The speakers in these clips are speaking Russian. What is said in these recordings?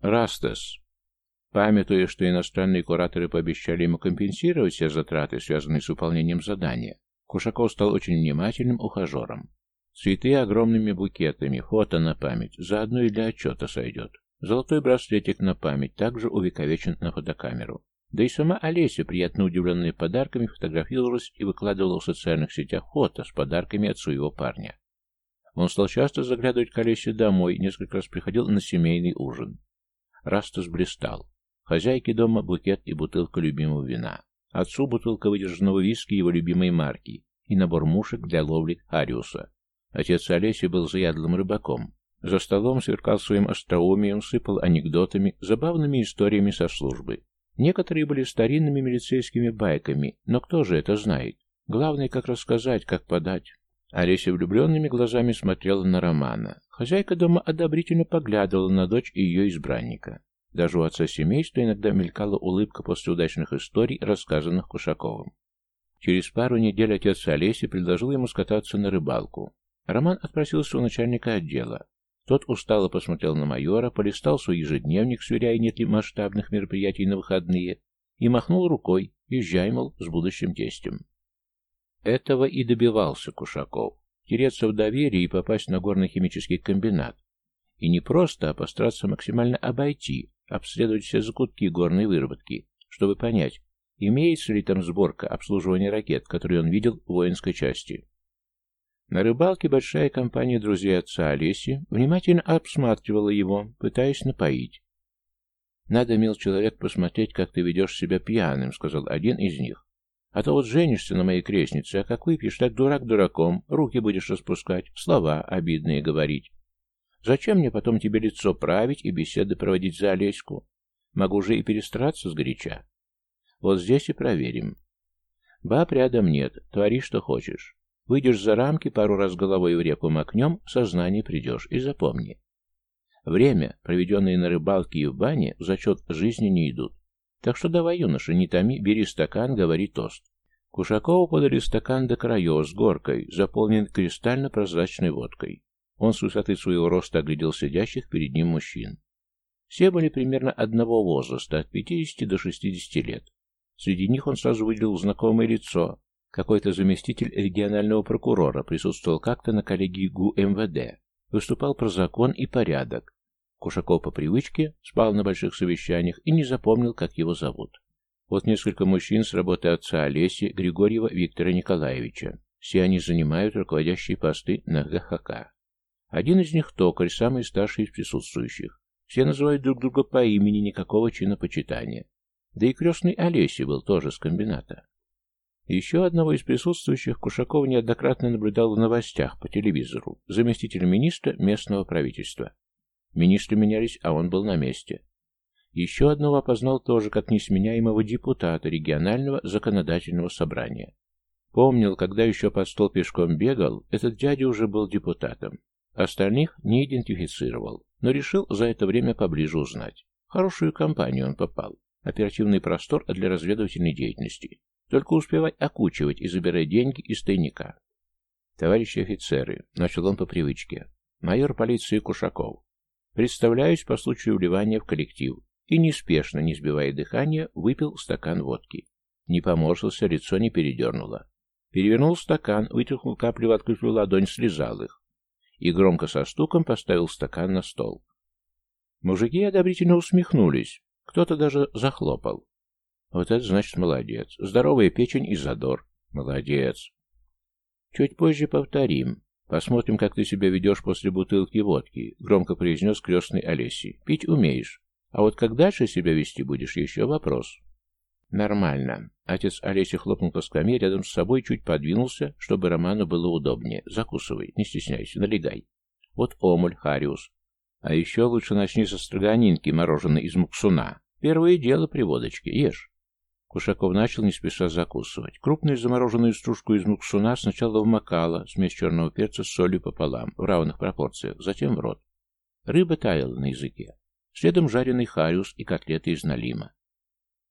Растас. Памятуя, что иностранные кураторы пообещали ему компенсировать все затраты, связанные с выполнением задания, Кушаков стал очень внимательным ухажером. Цветы огромными букетами, фото на память, заодно и для отчета сойдет. Золотой браслетик на память также увековечен на фотокамеру. Да и сама Олеся, приятно удивленная подарками, фотографировалась и выкладывала в социальных сетях фото с подарками от своего парня. Он стал часто заглядывать к Олесе домой, несколько раз приходил на семейный ужин. Растус блистал. Хозяйке дома букет и бутылка любимого вина. Отцу бутылка выдержанного виски его любимой марки и набор мушек для ловли Ариуса. Отец Олеси был заядлым рыбаком. За столом сверкал своим остроумием, сыпал анекдотами, забавными историями со службы. Некоторые были старинными милицейскими байками, но кто же это знает? Главное, как рассказать, как подать. Олеся влюбленными глазами смотрела на Романа. Хозяйка дома одобрительно поглядывала на дочь и ее избранника. Даже у отца семейства иногда мелькала улыбка после удачных историй, рассказанных Кушаковым. Через пару недель отец Олеси предложил ему скататься на рыбалку. Роман отпросился у начальника отдела. Тот устало посмотрел на майора, полистал свой ежедневник, сверяя, нет ли масштабных мероприятий на выходные, и махнул рукой, езжай, мол, с будущим тестем. Этого и добивался Кушаков. Тереться в доверие и попасть на горно-химический комбинат. И не просто, а постараться максимально обойти, обследовать все закутки горной выработки, чтобы понять, имеется ли там сборка обслуживания ракет, которые он видел в воинской части. На рыбалке большая компания друзей отца Олеси внимательно обсматривала его, пытаясь напоить. «Надо, мил человек, посмотреть, как ты ведешь себя пьяным», — сказал один из них. «А то вот женишься на моей крестнице, а как выпьешь, так дурак дураком, руки будешь распускать, слова обидные говорить. Зачем мне потом тебе лицо править и беседы проводить за Олеську? Могу же и перестараться сгоряча. Вот здесь и проверим. Баб рядом нет, твори, что хочешь. Выйдешь за рамки, пару раз головой в реку макнем, в сознание придешь. И запомни. Время, проведенное на рыбалке и в бане, в зачет жизни не идут. Так что давай, юноша, не томи, бери стакан, говори тост. Кушакову подали стакан до краев с горкой, заполнен кристально-прозрачной водкой. Он с высоты своего роста оглядел сидящих перед ним мужчин. Все были примерно одного возраста, от 50 до 60 лет. Среди них он сразу выделил знакомое лицо, какой-то заместитель регионального прокурора присутствовал как-то на коллегии ГУ МВД, выступал про закон и порядок. Кушаков по привычке спал на больших совещаниях и не запомнил, как его зовут. Вот несколько мужчин с работы отца Олеси, Григорьева Виктора Николаевича. Все они занимают руководящие посты на ГХК. Один из них токарь, самый старший из присутствующих. Все называют друг друга по имени, никакого чинопочитания. Да и крестный Олеси был тоже с комбината. Еще одного из присутствующих Кушаков неоднократно наблюдал в новостях по телевизору, заместитель министра местного правительства. Министры менялись, а он был на месте. Еще одного опознал тоже как несменяемого депутата регионального законодательного собрания. Помнил, когда еще под стол пешком бегал, этот дядя уже был депутатом. Остальных не идентифицировал, но решил за это время поближе узнать. В хорошую компанию он попал. Оперативный простор для разведывательной деятельности. Только успевать окучивать и забирать деньги из тайника. Товарищи офицеры, начал он по привычке. Майор полиции Кушаков. Представляюсь по случаю вливания в коллектив. И неспешно, не сбивая дыхания, выпил стакан водки. Не поморщился, лицо не передернуло. Перевернул стакан, вытряхнул капли в открытую ладонь, слезал их. И громко со стуком поставил стакан на стол. Мужики одобрительно усмехнулись. Кто-то даже захлопал. Вот это значит молодец. Здоровая печень и задор. Молодец. Чуть позже повторим. Посмотрим, как ты себя ведешь после бутылки водки, громко произнес крестный Олеси. Пить умеешь. А вот как дальше себя вести будешь, еще вопрос. Нормально. Отец Олеси хлопнул по скамье рядом с собой, чуть подвинулся, чтобы Роману было удобнее. Закусывай, не стесняйся, налегай. Вот омуль, хариус. А еще лучше начни со строганинки, мороженой из муксуна. Первое дело при водочке. Ешь. Кушаков начал не спеша закусывать. Крупную замороженную стружку из муксуна сначала в макало, смесь черного перца с солью пополам, в равных пропорциях, затем в рот. Рыба таяла на языке. Следом жареный хариус и котлеты из налима.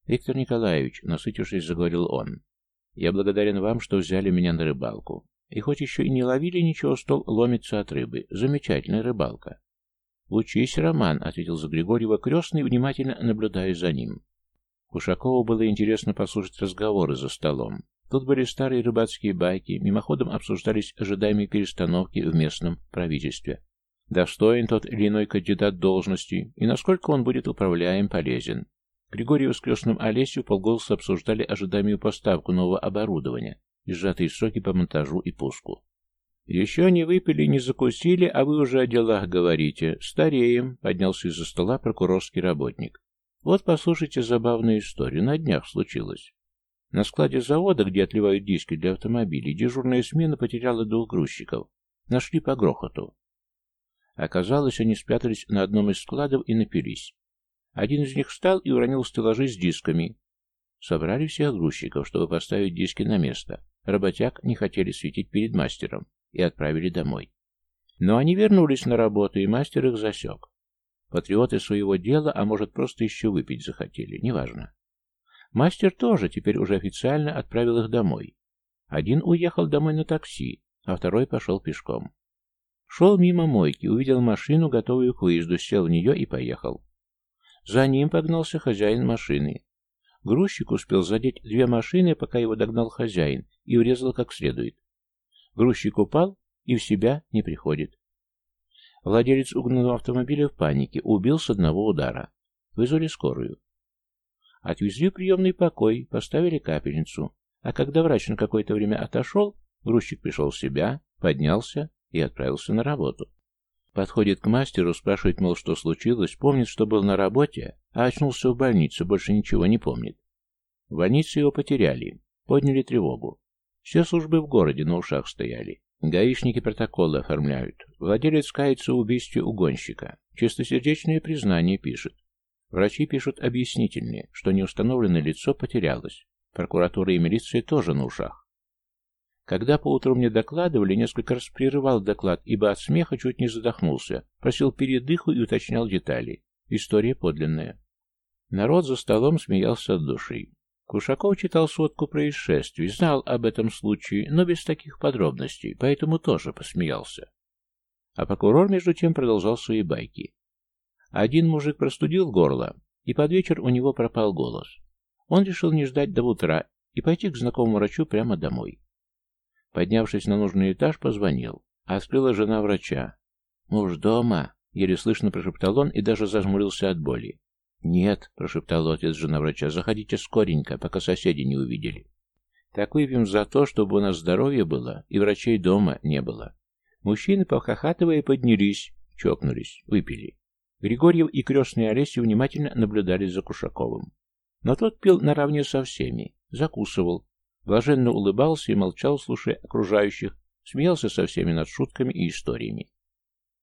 «Виктор Николаевич», — насытившись, заговорил он, — «я благодарен вам, что взяли меня на рыбалку. И хоть еще и не ловили ничего, стол ломится от рыбы. Замечательная рыбалка. «Учись, Роман», — ответил за Григорьева крестный, внимательно наблюдая за ним. Кушакову было интересно послушать разговоры за столом. Тут были старые рыбацкие байки, мимоходом обсуждались ожидаемые перестановки в местном правительстве. Достоин тот или иной кандидат должности, и насколько он будет управляем, полезен. Григорий с крестным Олесью полголоса обсуждали ожидаемую поставку нового оборудования и сжатые сроки по монтажу и пуску. «Еще не выпили, не закусили, а вы уже о делах говорите. Стареем», — поднялся из-за стола прокурорский работник. «Вот послушайте забавную историю. На днях случилось. На складе завода, где отливают диски для автомобилей, дежурная смена потеряла двух грузчиков. Нашли по грохоту. Оказалось, они спрятались на одном из складов и напились. Один из них встал и уронил стеллажи с дисками. Собрали всех грузчиков, чтобы поставить диски на место. Работяг не хотели светить перед мастером и отправили домой. Но они вернулись на работу, и мастер их засек. Патриоты своего дела, а может просто еще выпить захотели, неважно. Мастер тоже теперь уже официально отправил их домой. Один уехал домой на такси, а второй пошел пешком. Шел мимо мойки, увидел машину, готовую к выезду, сел в нее и поехал. За ним погнался хозяин машины. Грузчик успел задеть две машины, пока его догнал хозяин, и врезал как следует. Грузчик упал и в себя не приходит. Владелец угнанного автомобиля в панике убил с одного удара. Вызвали скорую. Отвезли в приемный покой, поставили капельницу. А когда врач на какое-то время отошел, грузчик пришел в себя, поднялся и отправился на работу. Подходит к мастеру, спрашивает, мол, что случилось, помнит, что был на работе, а очнулся в больнице, больше ничего не помнит. В больнице его потеряли, подняли тревогу. Все службы в городе на ушах стояли. Гаишники протоколы оформляют. Владелец кается в убийстве угонщика. Чистосердечное признание пишет. Врачи пишут объяснительные, что неустановленное лицо потерялось. Прокуратура и милиция тоже на ушах. Когда поутру мне докладывали, несколько раз прерывал доклад, ибо от смеха чуть не задохнулся, просил передыху и уточнял детали. История подлинная. Народ за столом смеялся от души. Кушаков читал сводку происшествий, знал об этом случае, но без таких подробностей, поэтому тоже посмеялся. А прокурор, между тем, продолжал свои байки. Один мужик простудил горло, и под вечер у него пропал голос. Он решил не ждать до утра и пойти к знакомому врачу прямо домой. Поднявшись на нужный этаж, позвонил. Открыла жена врача. «Муж дома?» — еле слышно прошептал он и даже зажмурился от боли. «Нет», — прошептал отец жена врача, — «заходите скоренько, пока соседи не увидели». «Так выпьем за то, чтобы у нас здоровье было, и врачей дома не было». Мужчины, похохатывая, поднялись, чокнулись, выпили. Григорьев и крестный Олеся внимательно наблюдали за Кушаковым. Но тот пил наравне со всеми, закусывал, Блаженно улыбался и молчал, слушая окружающих, смеялся со всеми над шутками и историями.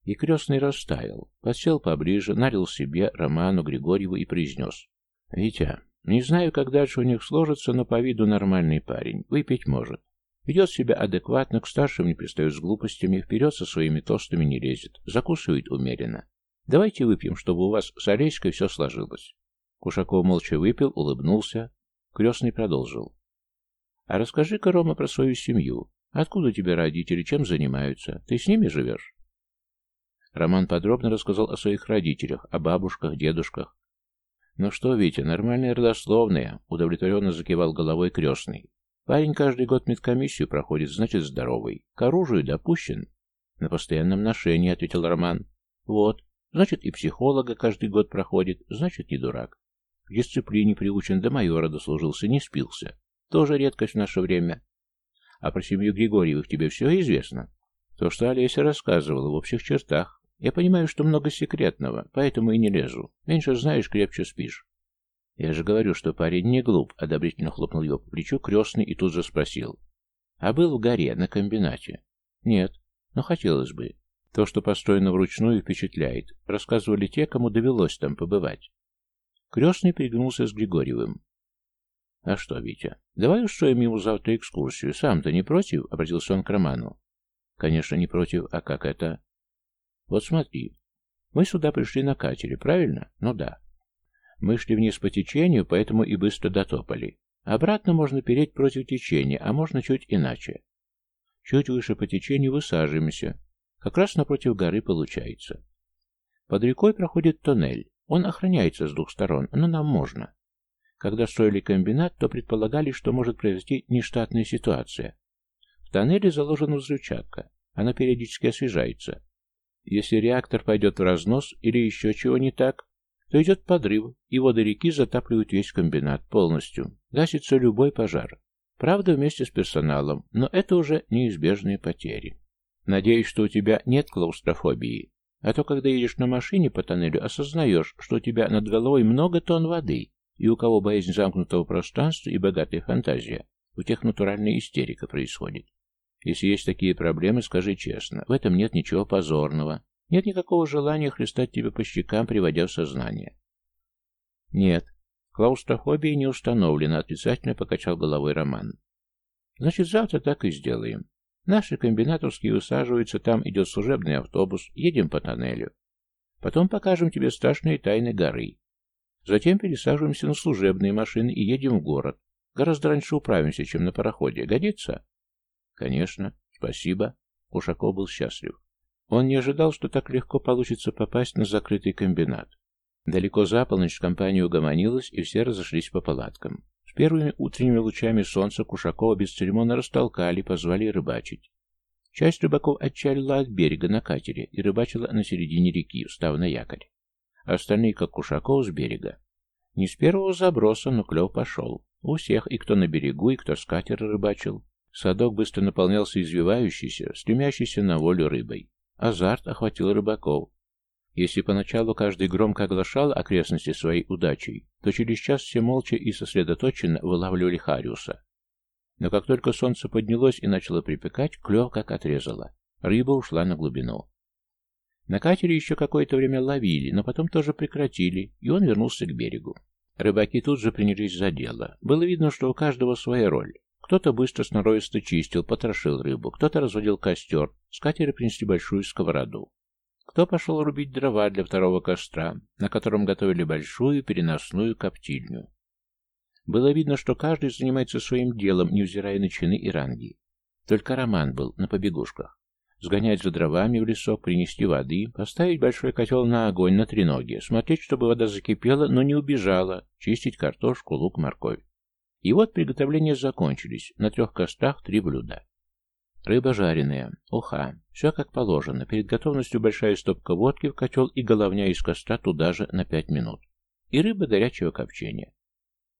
И крестный растаял, подсел поближе, налил себе, Роману, Григорьеву и произнес. «Витя, не знаю, как дальше у них сложится, но по виду нормальный парень, выпить может. Ведет себя адекватно, к старшим не пристает с глупостями, вперед со своими тостами не лезет, закусывает умеренно. Давайте выпьем, чтобы у вас с Олеськой все сложилось». Кушаков молча выпил, улыбнулся. Крестный продолжил. А расскажи-ка, Рома, про свою семью. Откуда у тебя родители, чем занимаются? Ты с ними живешь?» Роман подробно рассказал о своих родителях, о бабушках, дедушках. «Ну что, Витя, нормальная родословная», — удовлетворенно закивал головой крестный. «Парень каждый год медкомиссию проходит, значит, здоровый. К оружию допущен». «На постоянном ношении», — ответил Роман. «Вот, значит, и психолога каждый год проходит, значит, не дурак. К дисциплине приучен, до майора дослужился, не спился. Тоже редкость в наше время. А про семью Григорьевых тебе все известно? То, что Олеся рассказывала в общих чертах. Я понимаю, что много секретного, поэтому и не лезу. Меньше знаешь, крепче спишь. Я же говорю, что парень не глуп, одобрительно хлопнул его по плечу крестный и тут же спросил. А был в горе, на комбинате? Нет, но хотелось бы. То, что построено вручную, впечатляет. Рассказывали те, кому довелось там побывать. Крестный перегнулся с Григорьевым. «А что, Витя, давай устроим ему завтра экскурсию. Сам-то не против?» — обратился он к Роману. «Конечно, не против. А как это?» «Вот смотри. Мы сюда пришли на катере, правильно? Ну да. Мы шли вниз по течению, поэтому и быстро дотопали. Обратно можно переть против течения, а можно чуть иначе. Чуть выше по течению высаживаемся. Как раз напротив горы получается. Под рекой проходит тоннель. Он охраняется с двух сторон, но нам можно. Когда строили комбинат, то предполагали, что может произойти нештатная ситуация. В тоннеле заложена взрывчатка. Она периодически освежается. Если реактор пойдет в разнос или еще чего не так, то идет подрыв, и воды реки затапливают весь комбинат полностью. Гасится любой пожар. Правда, вместе с персоналом, но это уже неизбежные потери. Надеюсь, что у тебя нет клаустрофобии. А то, когда едешь на машине по тоннелю, осознаешь, что у тебя над головой много тонн воды, и у кого боязнь замкнутого пространства и богатая фантазия, у тех натуральная истерика происходит. Если есть такие проблемы, скажи честно, в этом нет ничего позорного. Нет никакого желания хлестать тебя по щекам, приводя в сознание. Нет, клаустрофобия не установлена, отрицательно покачал головой Роман. Значит, завтра так и сделаем. Наши комбинатовские усаживаются, там идет служебный автобус, едем по тоннелю. Потом покажем тебе страшные тайны горы. Затем пересаживаемся на служебные машины и едем в город. Гораздо раньше управимся, чем на пароходе. Годится? Конечно. Спасибо. Ушаков был счастлив. Он не ожидал, что так легко получится попасть на закрытый комбинат. Далеко за полночь компания угомонилась, и все разошлись по палаткам. С первыми утренними лучами солнца Кушакова бесцеремонно растолкали, позвали рыбачить. Часть рыбаков отчалила от берега на катере и рыбачила на середине реки, встав на якорь остальные, как Кушаков, с берега. Не с первого заброса, но клев пошел. У всех, и кто на берегу, и кто с катера рыбачил. Садок быстро наполнялся извивающейся, стремящейся на волю рыбой. Азарт охватил рыбаков. Если поначалу каждый громко оглашал окрестности своей удачей, то через час все молча и сосредоточенно вылавливали Хариуса. Но как только солнце поднялось и начало припекать, клев как отрезало. Рыба ушла на глубину. На катере еще какое-то время ловили, но потом тоже прекратили, и он вернулся к берегу. Рыбаки тут же принялись за дело. Было видно, что у каждого своя роль. Кто-то быстро сноровисто чистил, потрошил рыбу, кто-то разводил костер, с катера принесли большую сковороду. Кто пошел рубить дрова для второго костра, на котором готовили большую переносную коптильню. Было видно, что каждый занимается своим делом, невзирая на чины и ранги. Только Роман был на побегушках сгонять за дровами в лесок, принести воды, поставить большой котел на огонь на треноге, смотреть, чтобы вода закипела, но не убежала, чистить картошку, лук, морковь. И вот приготовления закончились, на трех кострах три блюда. Рыба жареная, уха, все как положено, перед готовностью большая стопка водки в котел и головня из костра туда же на пять минут. И рыба горячего копчения.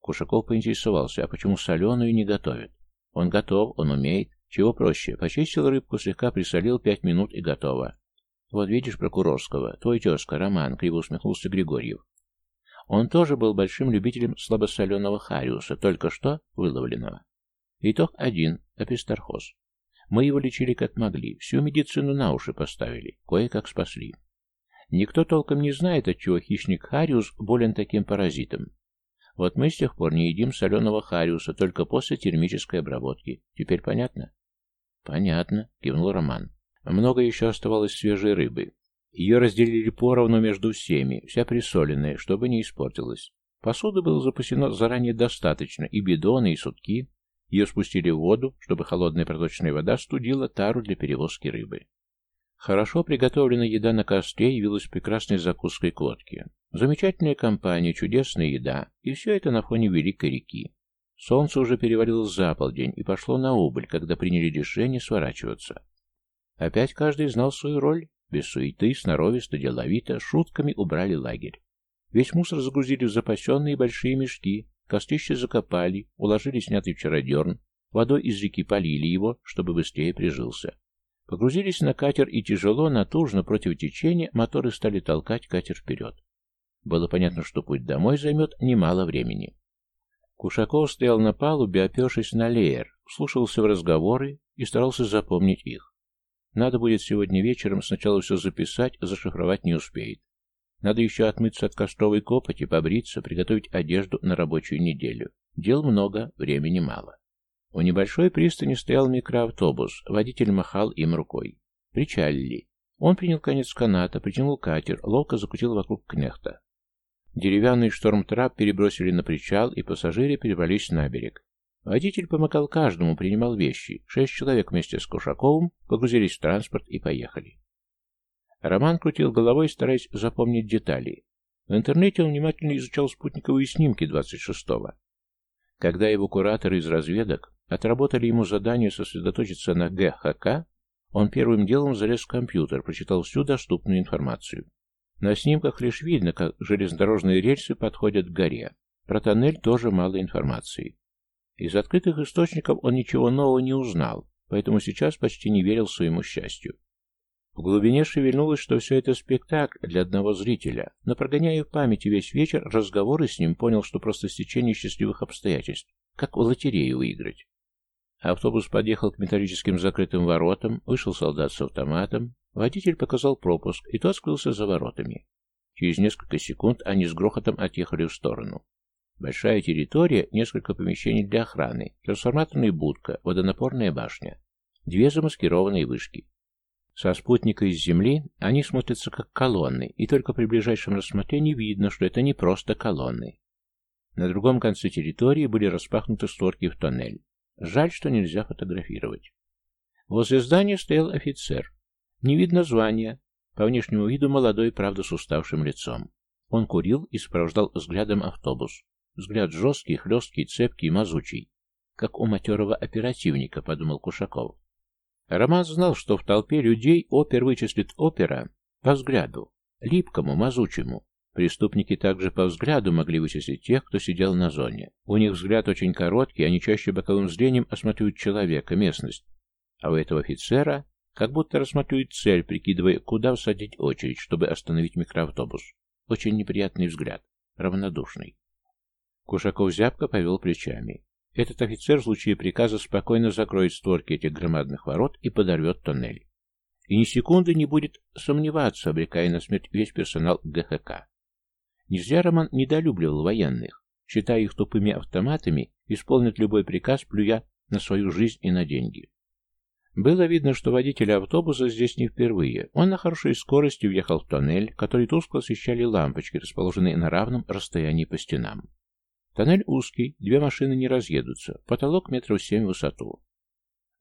Кушаков поинтересовался, а почему соленую не готовят? Он готов, он умеет. Чего проще? Почистил рыбку, слегка присолил, пять минут и готово. Вот видишь Прокурорского, твой тезка, Роман, криво усмехнулся Григорьев. Он тоже был большим любителем слабосоленого хариуса, только что выловленного. Итог один – апистархоз. Мы его лечили как могли, всю медицину на уши поставили, кое-как спасли. Никто толком не знает, от чего хищник хариус болен таким паразитом. Вот мы с тех пор не едим соленого хариуса, только после термической обработки. Теперь понятно? «Понятно», — кивнул Роман. «Много еще оставалось свежей рыбы. Ее разделили поровну между всеми, вся присоленная, чтобы не испортилась. Посуды было запасено заранее достаточно, и бидоны, и сутки. Ее спустили в воду, чтобы холодная проточная вода студила тару для перевозки рыбы. Хорошо приготовленная еда на костре явилась прекрасной закуской к водке. Замечательная компания, чудесная еда, и все это на фоне великой реки. Солнце уже перевалилось за полдень и пошло на убыль, когда приняли решение сворачиваться. Опять каждый знал свою роль. Без суеты, сноровисто, деловито, шутками убрали лагерь. Весь мусор загрузили в запасенные большие мешки, кострище закопали, уложили снятый вчера дерн, водой из реки полили его, чтобы быстрее прижился. Погрузились на катер и тяжело, натужно, против течения, моторы стали толкать катер вперед. Было понятно, что путь домой займет немало времени. Кушаков стоял на палубе, опершись на леер, слушался в разговоры и старался запомнить их. Надо будет сегодня вечером сначала все записать, зашифровать не успеет. Надо еще отмыться от костровой копоти, побриться, приготовить одежду на рабочую неделю. Дел много, времени мало. У небольшой пристани стоял микроавтобус, водитель махал им рукой. Причалили. Он принял конец каната, притянул катер, ловко закутил вокруг кнехта. Деревянный штормтрап перебросили на причал, и пассажиры перебрались на берег. Водитель помогал каждому, принимал вещи. Шесть человек вместе с Кушаковым погрузились в транспорт и поехали. Роман крутил головой, стараясь запомнить детали. В интернете он внимательно изучал спутниковые снимки 26-го. Когда его кураторы из разведок отработали ему задание сосредоточиться на ГХК, он первым делом залез в компьютер, прочитал всю доступную информацию. На снимках лишь видно, как железнодорожные рельсы подходят к горе. Про тоннель тоже мало информации. Из открытых источников он ничего нового не узнал, поэтому сейчас почти не верил своему счастью. В глубине шевельнулось, что все это спектакль для одного зрителя, но прогоняя в памяти весь вечер разговоры с ним, понял, что просто стечение счастливых обстоятельств, как в лотерею выиграть. Автобус подъехал к металлическим закрытым воротам, вышел солдат с автоматом, водитель показал пропуск, и тот скрылся за воротами. Через несколько секунд они с грохотом отъехали в сторону. Большая территория, несколько помещений для охраны, трансформаторная будка, водонапорная башня, две замаскированные вышки. Со спутника из Земли они смотрятся как колонны, и только при ближайшем рассмотрении видно, что это не просто колонны. На другом конце территории были распахнуты створки в тоннель. Жаль, что нельзя фотографировать. Возле здания стоял офицер. Не видно звания. По внешнему виду молодой, правда, с уставшим лицом. Он курил и сопровождал взглядом автобус. Взгляд жесткий, хлесткий, цепкий, мазучий. Как у матерого оперативника, подумал Кушаков. Роман знал, что в толпе людей опер вычислит опера по взгляду, липкому, мазучему. Преступники также по взгляду могли вычислить тех, кто сидел на зоне. У них взгляд очень короткий, они чаще боковым зрением осматривают человека, местность. А у этого офицера как будто рассматривают цель, прикидывая, куда всадить очередь, чтобы остановить микроавтобус. Очень неприятный взгляд, равнодушный. Кушаков зябко повел плечами. Этот офицер в случае приказа спокойно закроет створки этих громадных ворот и подорвет тоннель. И ни секунды не будет сомневаться, обрекая на смерть весь персонал ГХК. Не зря Роман недолюбливал военных, считая их тупыми автоматами, исполнят любой приказ, плюя на свою жизнь и на деньги. Было видно, что водитель автобуса здесь не впервые. Он на хорошей скорости въехал в тоннель, который тускло освещали лампочки, расположенные на равном расстоянии по стенам. Тоннель узкий, две машины не разъедутся, потолок метров семь в высоту.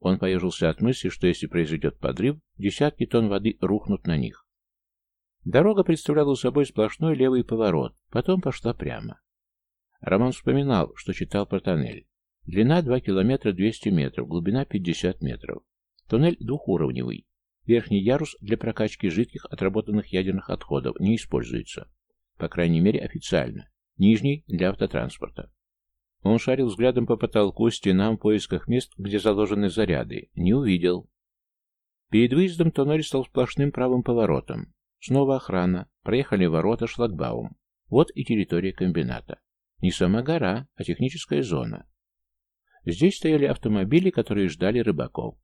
Он поежился от мысли, что если произойдет подрыв, десятки тонн воды рухнут на них. Дорога представляла собой сплошной левый поворот, потом пошла прямо. Роман вспоминал, что читал про тоннель. Длина 2 километра 200 метров, глубина 50 метров. Туннель двухуровневый. Верхний ярус для прокачки жидких отработанных ядерных отходов не используется. По крайней мере официально нижний — для автотранспорта. Он шарил взглядом по потолку, стенам в поисках мест, где заложены заряды. Не увидел. Перед выездом тоннель стал сплошным правым поворотом. Снова охрана. Проехали ворота, шлагбаум. Вот и территория комбината. Не сама гора, а техническая зона. Здесь стояли автомобили, которые ждали рыбаков.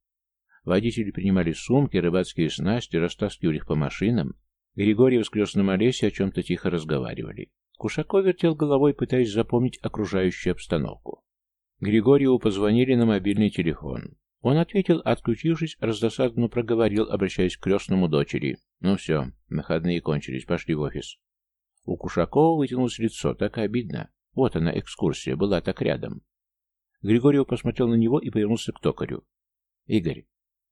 Водители принимали сумки, рыбацкие снасти, растаскивали их по машинам. Григорьев с крестным Олесей о чем-то тихо разговаривали. Кушаков вертел головой, пытаясь запомнить окружающую обстановку. Григорьеву позвонили на мобильный телефон. Он ответил, отключившись, раздосадно проговорил, обращаясь к крестному дочери. «Ну все, выходные кончились, пошли в офис». У Кушакова вытянулось лицо, так обидно. Вот она, экскурсия, была так рядом. Григорьев посмотрел на него и повернулся к токарю. «Игорь,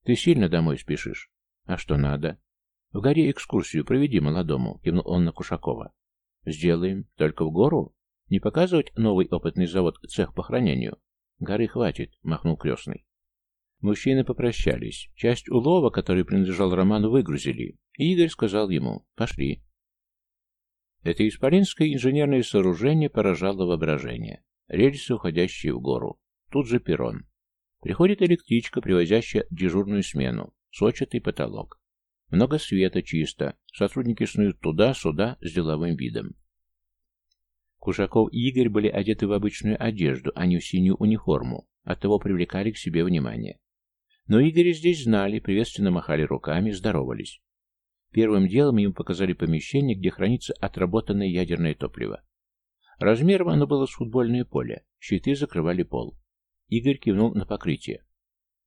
ты сильно домой спешишь?» «А что надо?» «В горе экскурсию проведи молодому», — кивнул он на Кушакова. Сделаем. Только в гору? Не показывать новый опытный завод, цех по хранению? Горы хватит, махнул крестный. Мужчины попрощались. Часть улова, который принадлежал Роману, выгрузили. И Игорь сказал ему «Пошли». Это исполинское инженерное сооружение поражало воображение. Рельсы, уходящие в гору. Тут же перрон. Приходит электричка, привозящая дежурную смену. Сочатый потолок. Много света, чисто. Сотрудники снуют туда-сюда с деловым видом. Кушаков и Игорь были одеты в обычную одежду, а не в синюю униформу, оттого привлекали к себе внимание. Но Игоря здесь знали, приветственно махали руками, здоровались. Первым делом им показали помещение, где хранится отработанное ядерное топливо. Размером оно было с футбольное поле, щиты закрывали пол. Игорь кивнул на покрытие.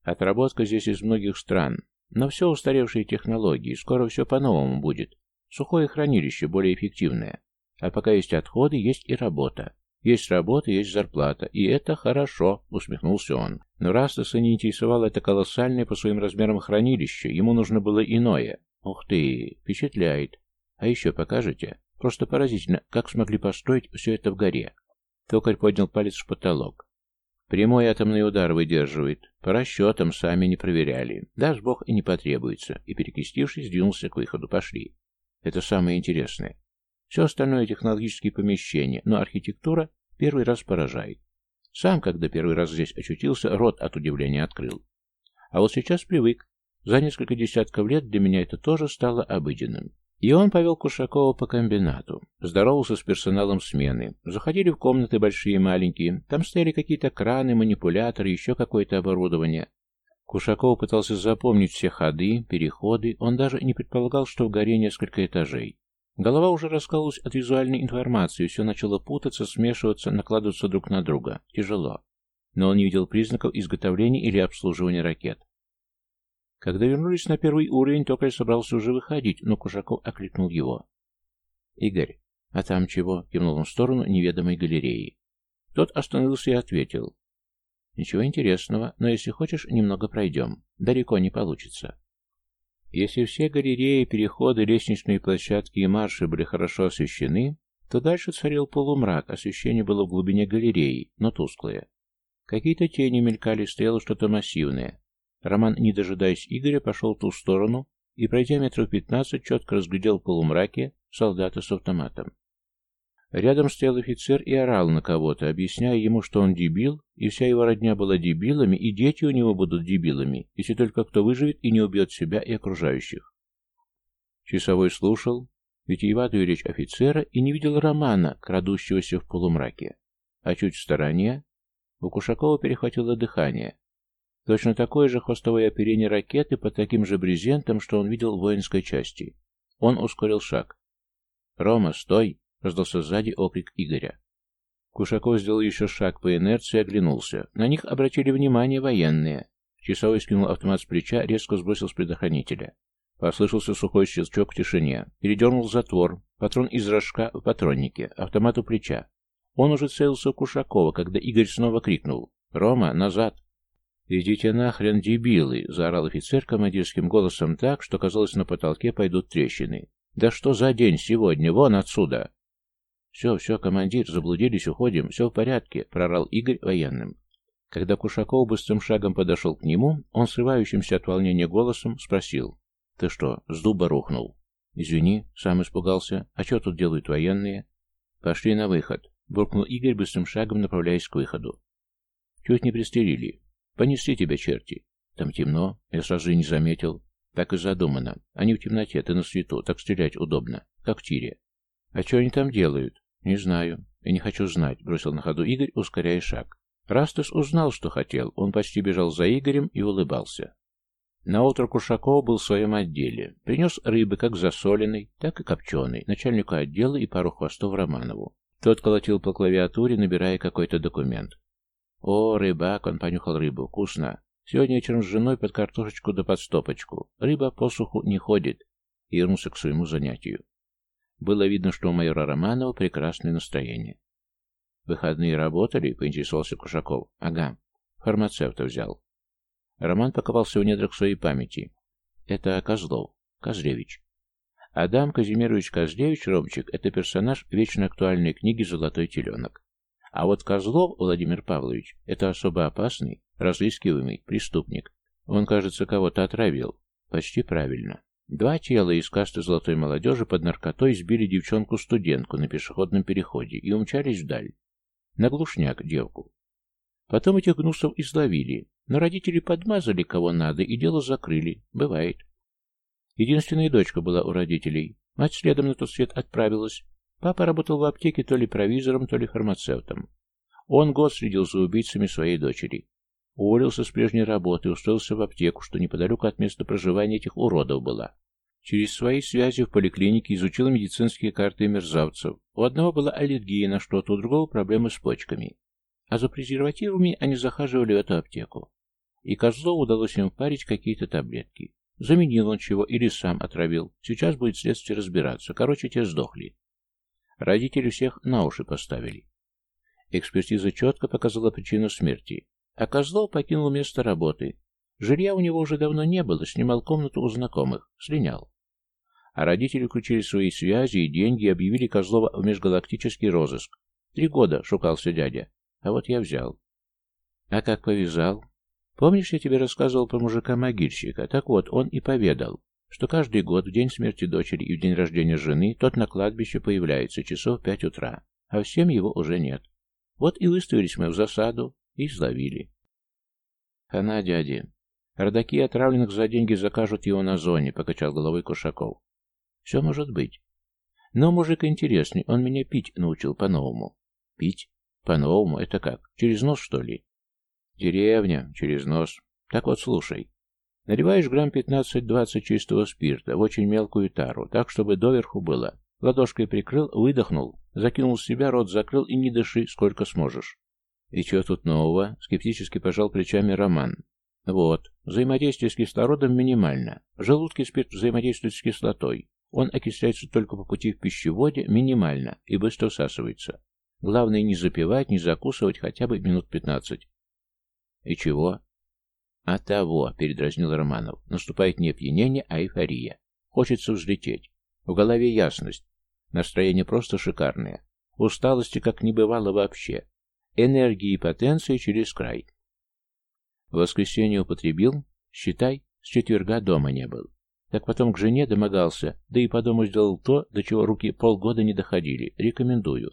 Отработка здесь из многих стран, но все устаревшие технологии, скоро все по-новому будет. Сухое хранилище, более эффективное. А пока есть отходы, есть и работа. Есть работа, есть зарплата, и это хорошо, усмехнулся он. Но Растаса не интересовало это колоссальное по своим размерам хранилище, ему нужно было иное. Ух ты, впечатляет. А еще покажете? Просто поразительно, как смогли построить все это в горе. Токарь поднял палец в потолок. Прямой атомный удар выдерживает. По расчетам сами не проверяли. Даст бог и не потребуется. И перекрестившись, двинулся к выходу. Пошли. Это самое интересное. Все остальное технологические помещения, но архитектура первый раз поражает. Сам, когда первый раз здесь очутился, рот от удивления открыл. А вот сейчас привык. За несколько десятков лет для меня это тоже стало обыденным. И он повел Кушакова по комбинату. Здоровался с персоналом смены. Заходили в комнаты большие и маленькие. Там стояли какие-то краны, манипуляторы, еще какое-то оборудование. Кушаков пытался запомнить все ходы, переходы. Он даже не предполагал, что в горе несколько этажей. Голова уже раскалывалась от визуальной информации, все начало путаться, смешиваться, накладываться друг на друга. Тяжело. Но он не видел признаков изготовления или обслуживания ракет. Когда вернулись на первый уровень, Токарь собрался уже выходить, но Кушаков окликнул его. «Игорь, а там чего?» — кивнул он в сторону неведомой галереи. Тот остановился и ответил. «Ничего интересного, но если хочешь, немного пройдем. Далеко не получится». Если все галереи, переходы, лестничные площадки и марши были хорошо освещены, то дальше царил полумрак, освещение было в глубине галереи, но тусклое. Какие-то тени мелькали, стояло что-то массивное. Роман, не дожидаясь Игоря, пошел в ту сторону и, пройдя метров пятнадцать, четко разглядел в полумраке солдата с автоматом. Рядом стоял офицер и орал на кого-то, объясняя ему, что он дебил, и вся его родня была дебилами, и дети у него будут дебилами, если только кто выживет и не убьет себя и окружающих. Часовой слушал витиеватую речь офицера и не видел Романа, крадущегося в полумраке. А чуть в стороне у Кушакова перехватило дыхание. Точно такое же хвостовое оперение ракеты под таким же брезентом, что он видел в воинской части. Он ускорил шаг. «Рома, стой!» — раздался сзади окрик Игоря. Кушаков сделал еще шаг по инерции и оглянулся. На них обратили внимание военные. Часовой скинул автомат с плеча, резко сбросил с предохранителя. Послышался сухой щелчок в тишине. Передернул затвор. Патрон из рожка в патроннике. Автомат у плеча. Он уже целился у Кушакова, когда Игорь снова крикнул. «Рома, назад!» «Идите нахрен, дебилы!» — заорал офицер командирским голосом так, что, казалось, на потолке пойдут трещины. «Да что за день сегодня? Вон отсюда!» «Все, все, командир, заблудились, уходим, все в порядке», — прорал Игорь военным. Когда Кушаков быстрым шагом подошел к нему, он срывающимся от волнения голосом спросил. «Ты что, с дуба рухнул?» «Извини, сам испугался. А что тут делают военные?» «Пошли на выход», — буркнул Игорь быстрым шагом, направляясь к выходу. «Чуть не пристрелили. Понесли тебя черти. Там темно, я сразу и не заметил. Так и задумано. Они в темноте, ты на свету, так стрелять удобно, как в тире. А что они там делают? Не знаю. И не хочу знать, бросил на ходу Игорь, ускоряя шаг. Растас узнал, что хотел. Он почти бежал за Игорем и улыбался. Наутро Кушаков был в своем отделе. Принес рыбы как засоленной, так и копченой, начальнику отдела и пару хвостов Романову. Тот колотил по клавиатуре, набирая какой-то документ. «О, рыбак!» — он понюхал рыбу. «Вкусно! Сегодня вечером с женой под картошечку да под стопочку. Рыба по суху не ходит!» И вернулся к своему занятию. Было видно, что у майора Романова прекрасное настроение. «Выходные работали?» — поинтересовался Кушаков. «Ага. Фармацевта взял». Роман покопался в недрах своей памяти. «Это Козлов. Козлевич. Адам Казимирович Козлевич, Ромчик, это персонаж вечно актуальной книги «Золотой теленок». А вот Козлов Владимир Павлович – это особо опасный, разыскиваемый преступник. Он, кажется, кого-то отравил. Почти правильно. Два тела из касты золотой молодежи под наркотой сбили девчонку-студентку на пешеходном переходе и умчались вдаль. На глушняк девку. Потом этих гнусов изловили, но родители подмазали кого надо и дело закрыли. Бывает. Единственная дочка была у родителей. Мать следом на тот свет отправилась, Папа работал в аптеке то ли провизором, то ли фармацевтом. Он год следил за убийцами своей дочери. Уволился с прежней работы, устроился в аптеку, что неподалеку от места проживания этих уродов была. Через свои связи в поликлинике изучил медицинские карты мерзавцев. У одного была аллергия на что-то, у другого проблемы с почками. А за презервативами они захаживали в эту аптеку. И Козлову удалось им парить какие-то таблетки. Заменил он чего или сам отравил. Сейчас будет следствие разбираться. Короче, те сдохли. Родители всех на уши поставили. Экспертиза четко показала причину смерти. А Козлов покинул место работы. Жилья у него уже давно не было, снимал комнату у знакомых, слинял. А родители включили свои связи и деньги и объявили Козлова в межгалактический розыск. Три года шукался дядя. А вот я взял. А как повязал? Помнишь, я тебе рассказывал про мужика-могильщика? Так вот, он и поведал, что каждый год в день смерти дочери и в день рождения жены тот на кладбище появляется часов пять утра, а всем его уже нет. Вот и выставились мы в засаду и изловили. Хана дяди. Родаки отравленных за деньги закажут его на зоне, покачал головой Кушаков. Все может быть. Но мужик интересный, он меня пить научил по-новому. Пить? По-новому? Это как? Через нос, что ли? Деревня, через нос. Так вот, слушай. Наливаешь грамм 15-20 чистого спирта в очень мелкую тару, так, чтобы доверху было. Ладошкой прикрыл, выдохнул, закинул с себя, рот закрыл и не дыши, сколько сможешь. И что тут нового? Скептически пожал плечами Роман. Вот, взаимодействие с кислородом минимально. В желудке спирт взаимодействует с кислотой. Он окисляется только по пути в пищеводе минимально и быстро всасывается. Главное не запивать, не закусывать хотя бы минут пятнадцать. И чего? А того, передразнил Романов. Наступает не опьянение, а эйфория. Хочется взлететь. В голове ясность. Настроение просто шикарное. Усталости как не бывало вообще. Энергии и потенции через край. В воскресенье употребил, считай, с четверга дома не был. Так потом к жене домогался, да и по дому сделал то, до чего руки полгода не доходили. Рекомендую.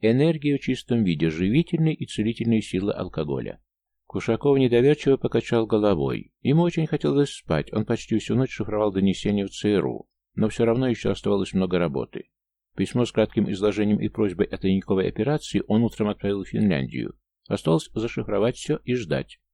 Энергия в чистом виде, живительные и целительные силы алкоголя. Кушаков недоверчиво покачал головой. Ему очень хотелось спать, он почти всю ночь шифровал донесения в ЦРУ, но все равно еще оставалось много работы. Письмо с кратким изложением и просьбой о тайниковой операции он утром отправил в Финляндию. Осталось зашифровать все и ждать.